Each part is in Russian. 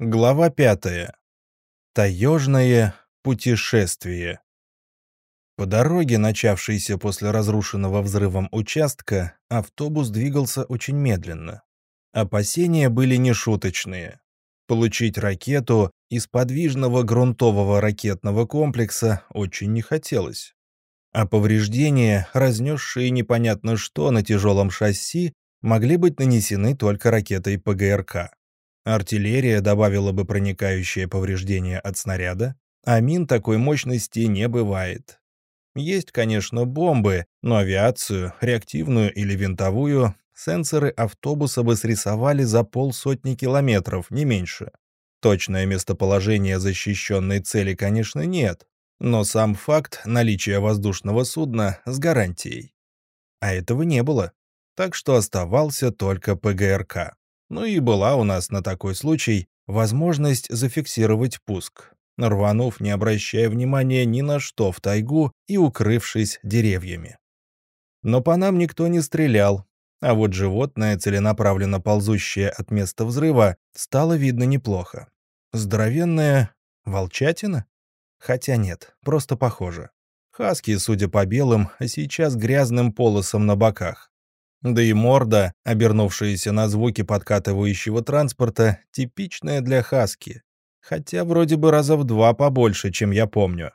Глава пятая. Таежное путешествие. По дороге, начавшейся после разрушенного взрывом участка, автобус двигался очень медленно. Опасения были нешуточные. Получить ракету из подвижного грунтового ракетного комплекса очень не хотелось. А повреждения, разнесшие непонятно что на тяжелом шасси, могли быть нанесены только ракетой ПГРК. Артиллерия добавила бы проникающее повреждение от снаряда, а мин такой мощности не бывает. Есть, конечно, бомбы, но авиацию, реактивную или винтовую, сенсоры автобуса бы срисовали за полсотни километров, не меньше. Точное местоположение защищенной цели, конечно, нет, но сам факт наличия воздушного судна с гарантией. А этого не было, так что оставался только ПГРК. Ну и была у нас на такой случай возможность зафиксировать пуск, рванув, не обращая внимания ни на что в тайгу и укрывшись деревьями. Но по нам никто не стрелял, а вот животное, целенаправленно ползущее от места взрыва, стало видно неплохо. Здоровенная волчатина? Хотя нет, просто похоже. Хаски, судя по белым, а сейчас грязным полосам на боках. Да и морда, обернувшаяся на звуки подкатывающего транспорта, типичная для хаски. Хотя вроде бы раза в два побольше, чем я помню.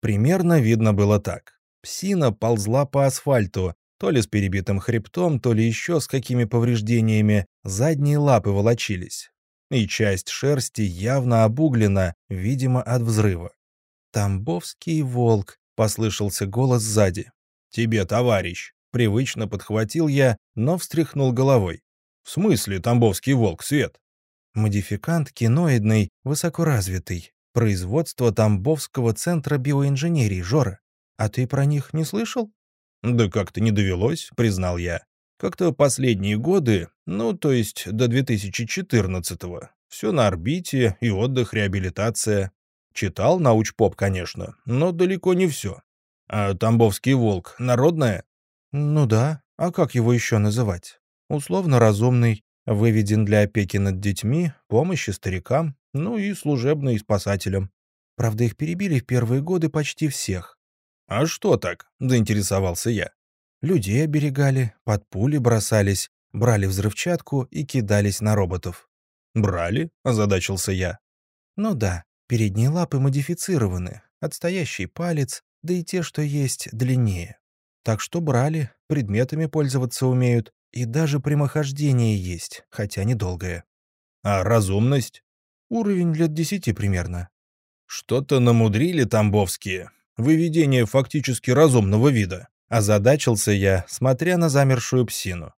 Примерно видно было так. Псина ползла по асфальту, то ли с перебитым хребтом, то ли еще с какими повреждениями, задние лапы волочились. И часть шерсти явно обуглена, видимо, от взрыва. «Тамбовский волк», — послышался голос сзади. «Тебе, товарищ», Привычно подхватил я, но встряхнул головой. «В смысле Тамбовский волк, Свет?» «Модификант киноидный, высокоразвитый. Производство Тамбовского центра биоинженерии, Жора. А ты про них не слышал?» «Да как-то не довелось», — признал я. «Как-то последние годы, ну, то есть до 2014-го, все на орбите и отдых, реабилитация. Читал научпоп, конечно, но далеко не все. А Тамбовский волк народное?» Ну да, а как его еще называть? Условно разумный, выведен для опеки над детьми, помощи старикам, ну и служебный спасателям. Правда, их перебили в первые годы почти всех. «А что так?» — заинтересовался я. Людей оберегали, под пули бросались, брали взрывчатку и кидались на роботов. «Брали?» — озадачился я. «Ну да, передние лапы модифицированы, отстоящий палец, да и те, что есть, длиннее. Так что брали, предметами пользоваться умеют, и даже прямохождение есть, хотя недолгое. А разумность? Уровень лет десяти примерно. Что-то намудрили тамбовские. Выведение фактически разумного вида. Озадачился я, смотря на замершую псину.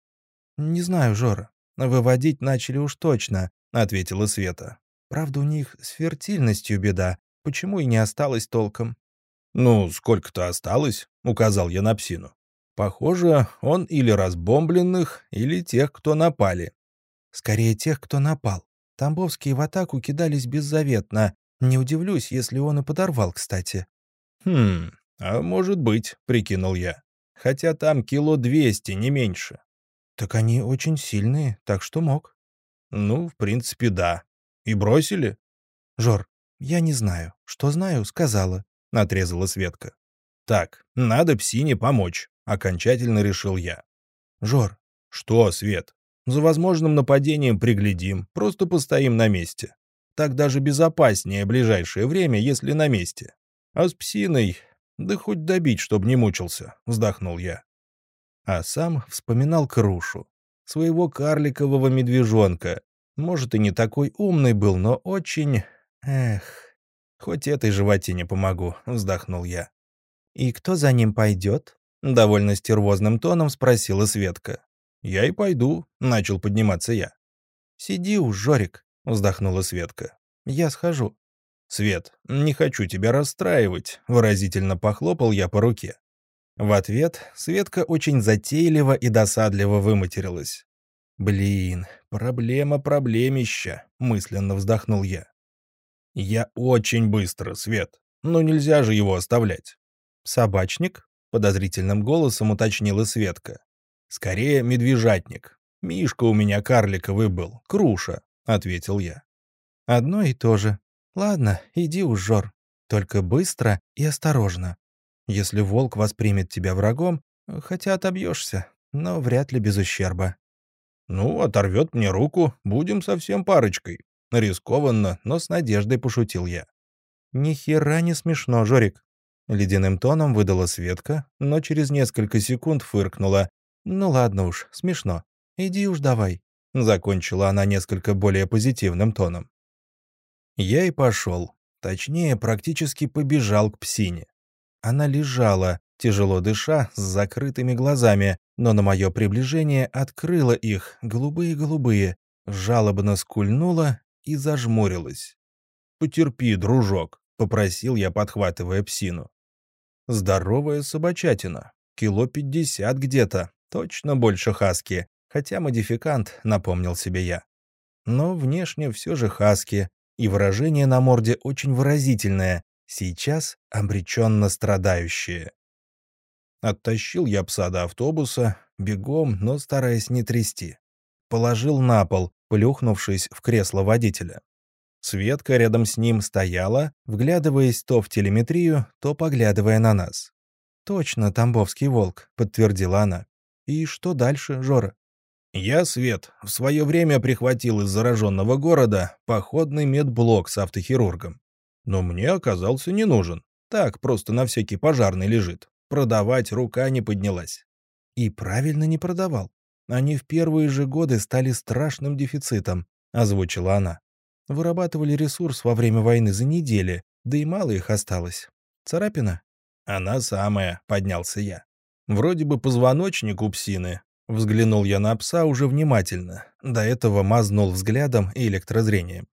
«Не знаю, Жора. Выводить начали уж точно», — ответила Света. «Правда, у них с фертильностью беда. Почему и не осталось толком?» «Ну, сколько-то осталось», — указал я на псину. «Похоже, он или разбомбленных, или тех, кто напали». «Скорее тех, кто напал. Тамбовские в атаку кидались беззаветно. Не удивлюсь, если он и подорвал, кстати». «Хм, а может быть», — прикинул я. «Хотя там кило двести, не меньше». «Так они очень сильные, так что мог». «Ну, в принципе, да. И бросили?» «Жор, я не знаю. Что знаю, сказала. — отрезала Светка. «Так, надо псине помочь», — окончательно решил я. «Жор». «Что, Свет? За возможным нападением приглядим, просто постоим на месте. Так даже безопаснее ближайшее время, если на месте. А с псиной, да хоть добить, чтобы не мучился», — вздохнул я. А сам вспоминал Крушу, своего карликового медвежонка. Может, и не такой умный был, но очень... Эх... «Хоть этой животине помогу», — вздохнул я. «И кто за ним пойдет?» — довольно стервозным тоном спросила Светка. «Я и пойду», — начал подниматься я. «Сиди уж, Жорик», — вздохнула Светка. «Я схожу». «Свет, не хочу тебя расстраивать», — выразительно похлопал я по руке. В ответ Светка очень затейливо и досадливо выматерилась. «Блин, проблема проблемища», — мысленно вздохнул я. «Я очень быстро, Свет, но нельзя же его оставлять». «Собачник?» — подозрительным голосом уточнила Светка. «Скорее, медвежатник. Мишка у меня карликовый был, Круша», — ответил я. «Одно и то же. Ладно, иди уж, Жор. Только быстро и осторожно. Если волк воспримет тебя врагом, хотя отобьешься, но вряд ли без ущерба». «Ну, оторвет мне руку, будем совсем парочкой». Рискованно, но с надеждой пошутил я. «Ни хера не смешно, Жорик». Ледяным тоном выдала Светка, но через несколько секунд фыркнула. «Ну ладно уж, смешно. Иди уж давай». Закончила она несколько более позитивным тоном. Я и пошел. Точнее, практически побежал к псине. Она лежала, тяжело дыша, с закрытыми глазами, но на мое приближение открыла их, голубые-голубые, жалобно скульнула и зажмурилась. «Потерпи, дружок», — попросил я, подхватывая псину. Здоровая собачатина, кило пятьдесят где-то, точно больше хаски, хотя модификант, напомнил себе я. Но внешне все же хаски, и выражение на морде очень выразительное, сейчас обреченно страдающее. Оттащил я пса до автобуса, бегом, но стараясь не трясти. Положил на пол, плюхнувшись в кресло водителя. Светка рядом с ним стояла, вглядываясь то в телеметрию, то поглядывая на нас. «Точно, Тамбовский волк», — подтвердила она. «И что дальше, Жора?» «Я, Свет, в свое время прихватил из зараженного города походный медблок с автохирургом. Но мне оказался не нужен. Так, просто на всякий пожарный лежит. Продавать рука не поднялась». «И правильно не продавал. Они в первые же годы стали страшным дефицитом», — озвучила она. Вырабатывали ресурс во время войны за недели, да и мало их осталось. Царапина? Она самая, поднялся я. Вроде бы позвоночник у псины. Взглянул я на пса уже внимательно. До этого мазнул взглядом и электрозрением.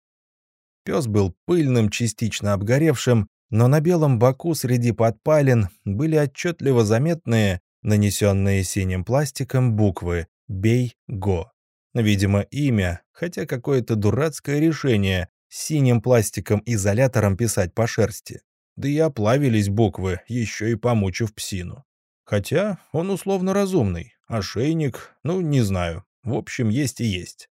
Пес был пыльным, частично обгоревшим, но на белом боку среди подпалин были отчетливо заметные, нанесенные синим пластиком буквы «Бей-Го». Видимо, имя, хотя какое-то дурацкое решение синим пластиком-изолятором писать по шерсти. Да и оплавились буквы, еще и помучив псину. Хотя он условно разумный. Ошейник, ну, не знаю. В общем, есть и есть.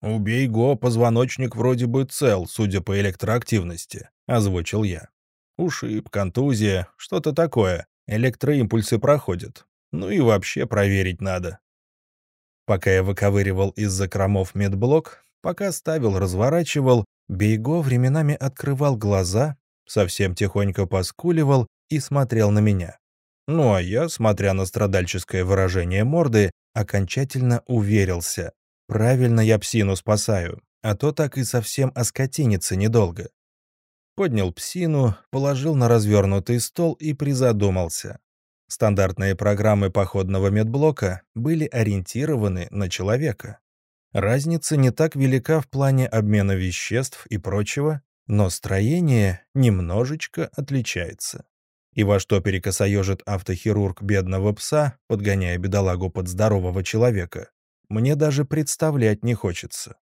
«Убей Го, позвоночник вроде бы цел, судя по электроактивности», — озвучил я. «Ушиб, контузия, что-то такое. Электроимпульсы проходят. Ну и вообще проверить надо. Пока я выковыривал из закромов медблок, пока ставил, разворачивал, Бейго временами открывал глаза, совсем тихонько поскуливал и смотрел на меня. Ну а я, смотря на страдальческое выражение морды, окончательно уверился. Правильно я псину спасаю, а то так и совсем оскотиниться недолго. Поднял псину, положил на развернутый стол и призадумался. Стандартные программы походного медблока были ориентированы на человека. Разница не так велика в плане обмена веществ и прочего, но строение немножечко отличается. И во что перекосоежит автохирург бедного пса, подгоняя бедолагу под здорового человека, мне даже представлять не хочется.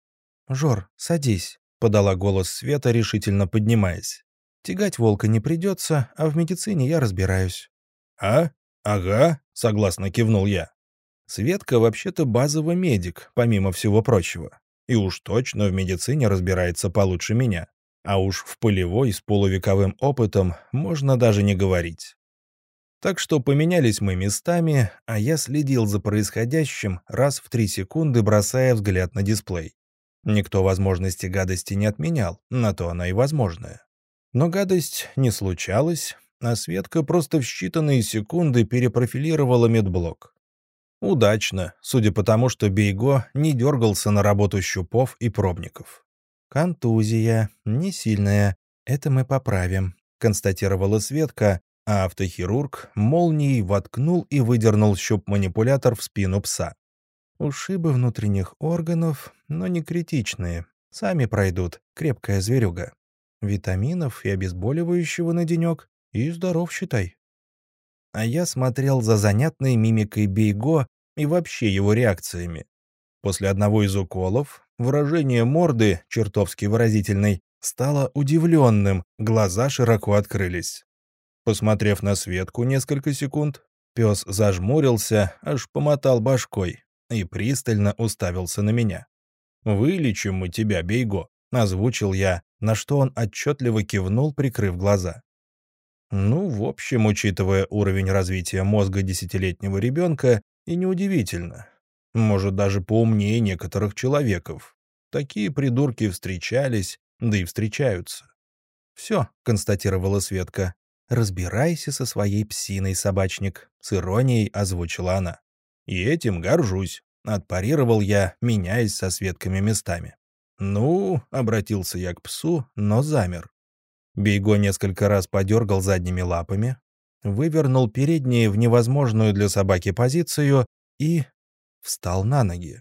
«Жор, садись», — подала голос Света, решительно поднимаясь. «Тягать волка не придется, а в медицине я разбираюсь». «А? Ага», — согласно кивнул я. Светка вообще-то базовый медик, помимо всего прочего. И уж точно в медицине разбирается получше меня. А уж в полевой с полувековым опытом можно даже не говорить. Так что поменялись мы местами, а я следил за происходящим раз в три секунды, бросая взгляд на дисплей. Никто возможности гадости не отменял, на то она и возможная. Но гадость не случалась, а Светка просто в считанные секунды перепрофилировала медблок. Удачно, судя по тому, что Бейго не дергался на работу щупов и пробников. «Контузия, не сильная, это мы поправим», — констатировала Светка, а автохирург молнией воткнул и выдернул щуп-манипулятор в спину пса. Ушибы внутренних органов, но не критичные. Сами пройдут, крепкая зверюга. Витаминов и обезболивающего на денек и здоров, считай. А я смотрел за занятной мимикой Бейго и вообще его реакциями. После одного из уколов выражение морды, чертовски выразительной, стало удивленным, глаза широко открылись. Посмотрев на Светку несколько секунд, пес зажмурился, аж помотал башкой и пристально уставился на меня. «Вылечим мы тебя, Бейго», — озвучил я, на что он отчетливо кивнул, прикрыв глаза. Ну, в общем, учитывая уровень развития мозга десятилетнего ребенка, и неудивительно. Может, даже поумнее некоторых человеков. Такие придурки встречались, да и встречаются. «Все», — констатировала Светка, — «разбирайся со своей псиной, собачник», — с иронией озвучила она. «И этим горжусь», — отпарировал я, меняясь со Светками местами. «Ну», — обратился я к псу, но замер. Бейго несколько раз подергал задними лапами, вывернул передние в невозможную для собаки позицию и встал на ноги.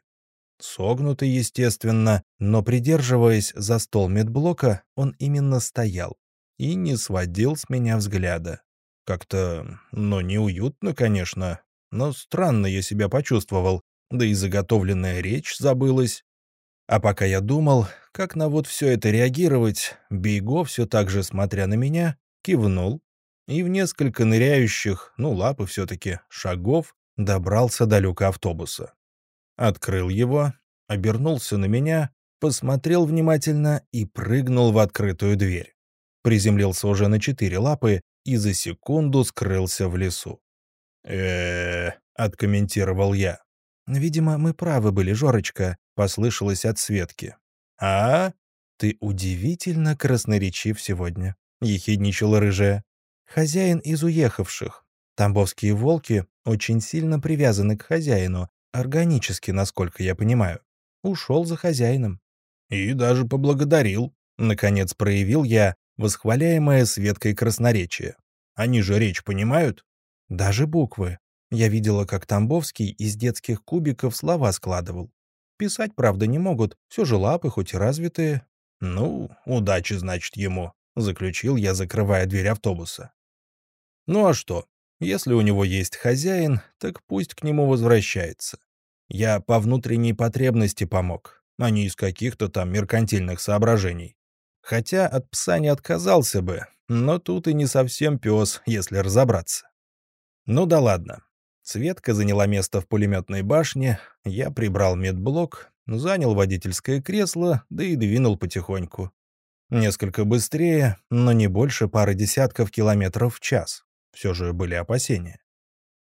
Согнутый, естественно, но придерживаясь за стол медблока, он именно стоял и не сводил с меня взгляда. Как-то, ну, неуютно, конечно, но странно я себя почувствовал, да и заготовленная речь забылась. А пока я думал, как на вот все это реагировать, Бейго, все так же смотря на меня, кивнул и в несколько ныряющих, ну, лапы все-таки, шагов добрался до люка автобуса. Открыл его, обернулся на меня, посмотрел внимательно и прыгнул в открытую дверь. Приземлился уже на четыре лапы и за секунду скрылся в лесу. э откомментировал я. «Видимо, мы правы были, Жорочка», — послышалось от Светки. «А? Ты удивительно красноречив сегодня», — ехидничала рыжая. «Хозяин из уехавших. Тамбовские волки очень сильно привязаны к хозяину, органически, насколько я понимаю. Ушел за хозяином». «И даже поблагодарил», — наконец проявил я восхваляемое Светкой красноречие. «Они же речь понимают?» «Даже буквы. Я видела, как Тамбовский из детских кубиков слова складывал. Писать, правда, не могут, все же лапы хоть и развитые. Ну, удачи, значит, ему, — заключил я, закрывая дверь автобуса. Ну а что, если у него есть хозяин, так пусть к нему возвращается. Я по внутренней потребности помог, а не из каких-то там меркантильных соображений. Хотя от пса не отказался бы, но тут и не совсем пес, если разобраться. Ну да ладно, Светка заняла место в пулеметной башне, я прибрал медблок, занял водительское кресло, да и двинул потихоньку. Несколько быстрее, но не больше пары десятков километров в час. Все же были опасения.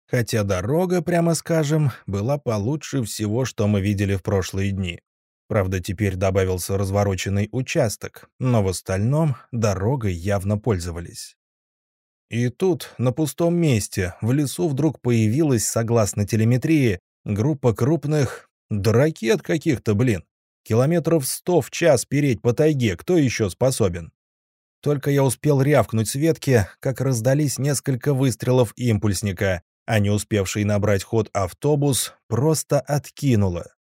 Хотя дорога, прямо скажем, была получше всего, что мы видели в прошлые дни. Правда, теперь добавился развороченный участок, но в остальном дорогой явно пользовались. И тут, на пустом месте, в лесу вдруг появилась, согласно телеметрии, группа крупных... Да ракет каких-то, блин. Километров сто в час переть по тайге, кто еще способен? Только я успел рявкнуть с ветки, как раздались несколько выстрелов импульсника, а не успевший набрать ход автобус просто откинуло.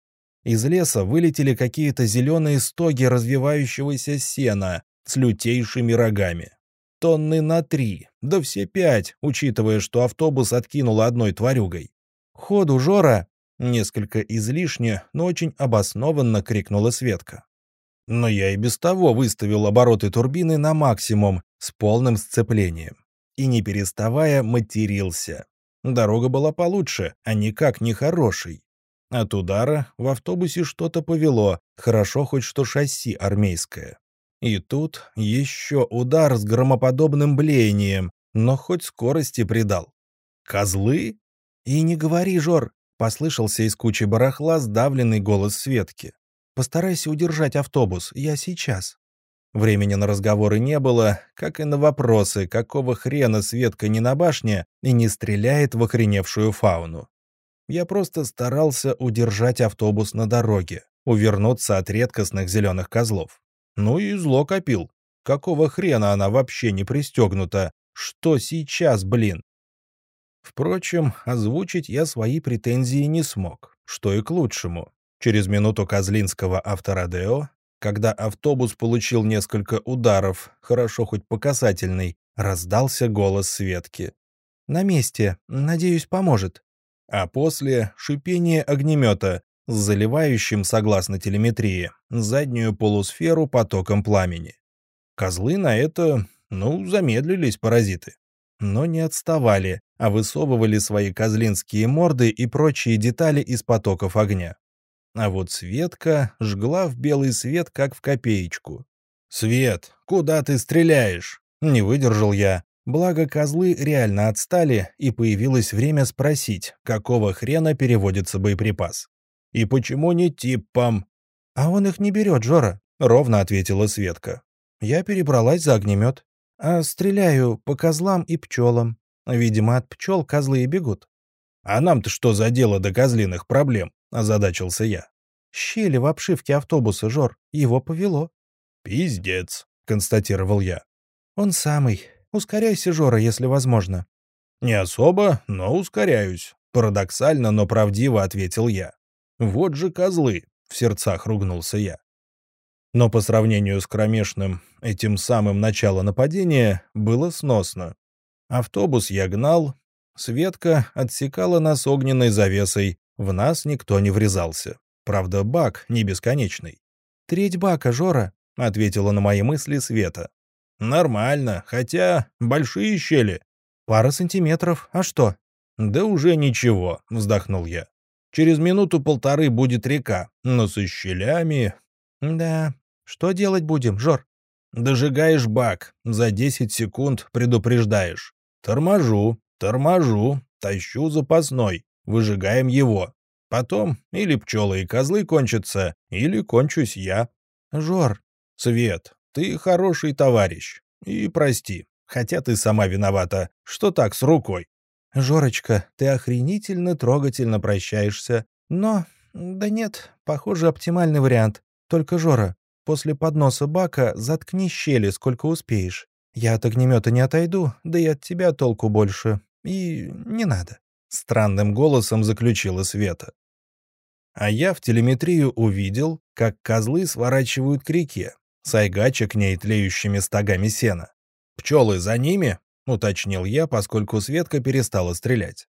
Из леса вылетели какие-то зеленые стоги развивающегося сена с лютейшими рогами. Тонны на три, да все пять, учитывая, что автобус откинул одной тварюгой. «Ходу, Жора!» — несколько излишне, но очень обоснованно крикнула Светка. Но я и без того выставил обороты турбины на максимум с полным сцеплением. И не переставая матерился. Дорога была получше, а никак не хорошей. От удара в автобусе что-то повело, хорошо хоть что шасси армейское. И тут еще удар с громоподобным блеянием, но хоть скорости придал. «Козлы?» «И не говори, Жор!» — послышался из кучи барахла сдавленный голос Светки. «Постарайся удержать автобус, я сейчас». Времени на разговоры не было, как и на вопросы, какого хрена Светка не на башне и не стреляет в охреневшую фауну. Я просто старался удержать автобус на дороге, увернуться от редкостных зеленых козлов. Ну и зло копил. Какого хрена она вообще не пристегнута? Что сейчас, блин? Впрочем, озвучить я свои претензии не смог, что и к лучшему. Через минуту Козлинского авторадео, когда автобус получил несколько ударов, хорошо хоть по касательной, раздался голос Светки. «На месте. Надеюсь, поможет». А после — шипение огнемета, заливающим, согласно телеметрии, заднюю полусферу потоком пламени. Козлы на это, ну, замедлились паразиты. Но не отставали, а высовывали свои козлинские морды и прочие детали из потоков огня. а вот Светка жгла в белый свет, как в копеечку. «Свет, куда ты стреляешь?» Не выдержал я. Благо, козлы реально отстали, и появилось время спросить, какого хрена переводится боеприпас. «И почему не типом?» «А он их не берет, Жора», — ровно ответила Светка. «Я перебралась за огнемет. А стреляю по козлам и пчелам. Видимо, от пчел козлы и бегут». «А нам-то что за дело до козлиных проблем?» — озадачился я. «Щели в обшивке автобуса, Жор. Его повело». «Пиздец», — констатировал я. «Он самый. Ускоряйся, Жора, если возможно». «Не особо, но ускоряюсь», — парадоксально, но правдиво ответил я. «Вот же козлы!» — в сердцах ругнулся я. Но по сравнению с кромешным этим самым начало нападения было сносно. Автобус я гнал, Светка отсекала нас огненной завесой, в нас никто не врезался. Правда, бак не бесконечный. «Треть бака, Жора», — ответила на мои мысли Света. «Нормально, хотя большие щели». «Пара сантиметров, а что?» «Да уже ничего», — вздохнул я. «Через минуту-полторы будет река, но со щелями...» «Да, что делать будем, Жор?» «Дожигаешь бак, за 10 секунд предупреждаешь. Торможу, торможу, тащу запасной, выжигаем его. Потом или пчелы и козлы кончатся, или кончусь я. Жор, Свет, ты хороший товарищ. И прости, хотя ты сама виновата, что так с рукой. Жорочка, ты охренительно трогательно прощаешься. Но, да нет, похоже, оптимальный вариант. Только, Жора, после подноса бака заткни щели, сколько успеешь. Я от огнемета не отойду, да и от тебя толку больше. И не надо. Странным голосом заключила Света. А я в телеметрию увидел, как козлы сворачивают к реке, сайгача к ней тлеющими стогами сена. «Пчелы за ними?» — уточнил я, поскольку Светка перестала стрелять.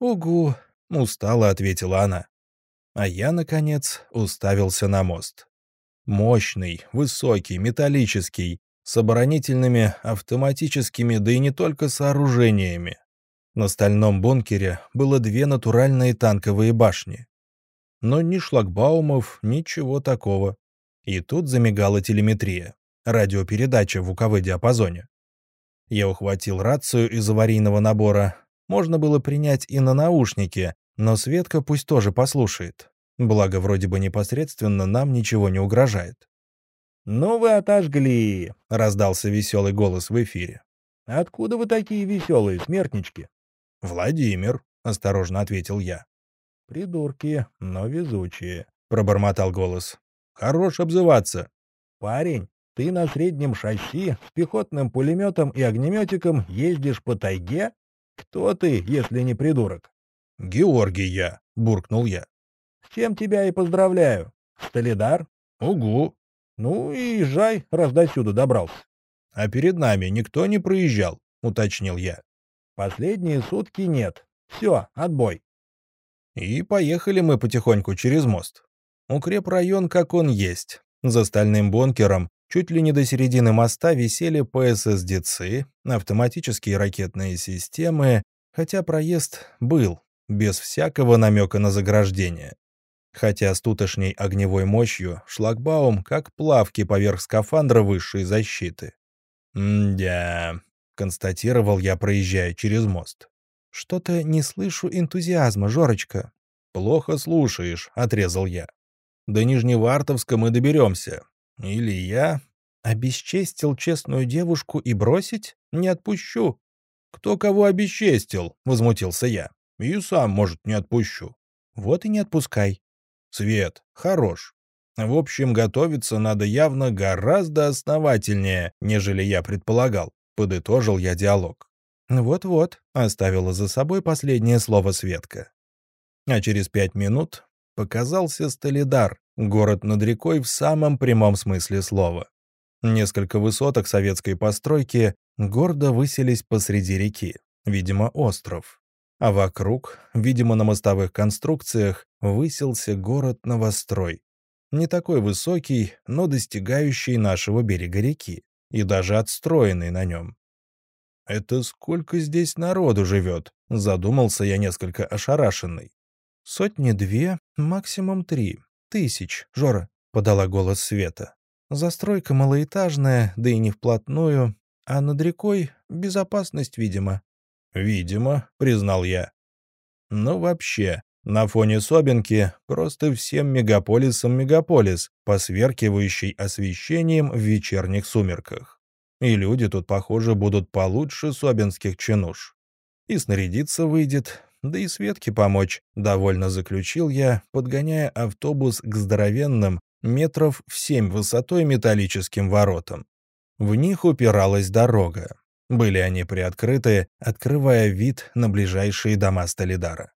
«Угу», — устало ответила она. А я, наконец, уставился на мост. Мощный, высокий, металлический, с оборонительными автоматическими, да и не только сооружениями. На стальном бункере было две натуральные танковые башни. Но ни шлагбаумов, ничего такого. И тут замигала телеметрия, радиопередача в УКВ-диапазоне. Я ухватил рацию из аварийного набора. Можно было принять и на наушники, но Светка пусть тоже послушает. Благо, вроде бы непосредственно нам ничего не угрожает. «Ну вы отожгли!» — раздался веселый голос в эфире. «Откуда вы такие веселые, смертнички?» «Владимир», — осторожно ответил я. «Придурки, но везучие», — пробормотал голос. «Хорош обзываться». «Парень, ты на среднем шасси с пехотным пулеметом и огнеметиком ездишь по тайге? Кто ты, если не придурок?» «Георгий я», — буркнул я. «С чем тебя и поздравляю. Столидар?» «Угу». «Ну и езжай, раз до сюда добрался». «А перед нами никто не проезжал», — уточнил я. Последние сутки нет. Все, отбой. И поехали мы потихоньку через мост. Укрепрайон как он есть. За стальным бункером чуть ли не до середины моста висели ПССДЦ, автоматические ракетные системы, хотя проезд был, без всякого намека на заграждение. Хотя с тутошней огневой мощью шлагбаум как плавки поверх скафандра высшей защиты. Мдя, — констатировал я, проезжая через мост. «Что-то не слышу энтузиазма, Жорочка». «Плохо слушаешь», — отрезал я. «До Нижневартовска мы доберемся. Или я...» «Обесчестил честную девушку и бросить? Не отпущу». «Кто кого обесчестил?» — возмутился я. «И сам, может, не отпущу». «Вот и не отпускай». «Свет, хорош. В общем, готовиться надо явно гораздо основательнее, нежели я предполагал. Подытожил я диалог. «Вот-вот», — оставила за собой последнее слово Светка. А через пять минут показался Столидар, город над рекой в самом прямом смысле слова. Несколько высоток советской постройки гордо высились посреди реки, видимо, остров. А вокруг, видимо, на мостовых конструкциях, высился город-новострой. Не такой высокий, но достигающий нашего берега реки и даже отстроенный на нем. «Это сколько здесь народу живет?» — задумался я несколько ошарашенный. «Сотни две, максимум три. Тысяч, Жора», — подала голос Света. «Застройка малоэтажная, да и не вплотную, а над рекой безопасность, видимо». «Видимо», — признал я. «Ну вообще, на фоне Собинки просто всем мегаполисом мегаполис, посверкивающий освещением в вечерних сумерках. И люди тут, похоже, будут получше собинских чинуш. И снарядиться выйдет, да и Светке помочь, довольно заключил я, подгоняя автобус к здоровенным, метров в семь высотой металлическим воротам. В них упиралась дорога. Были они приоткрыты, открывая вид на ближайшие дома Столидара.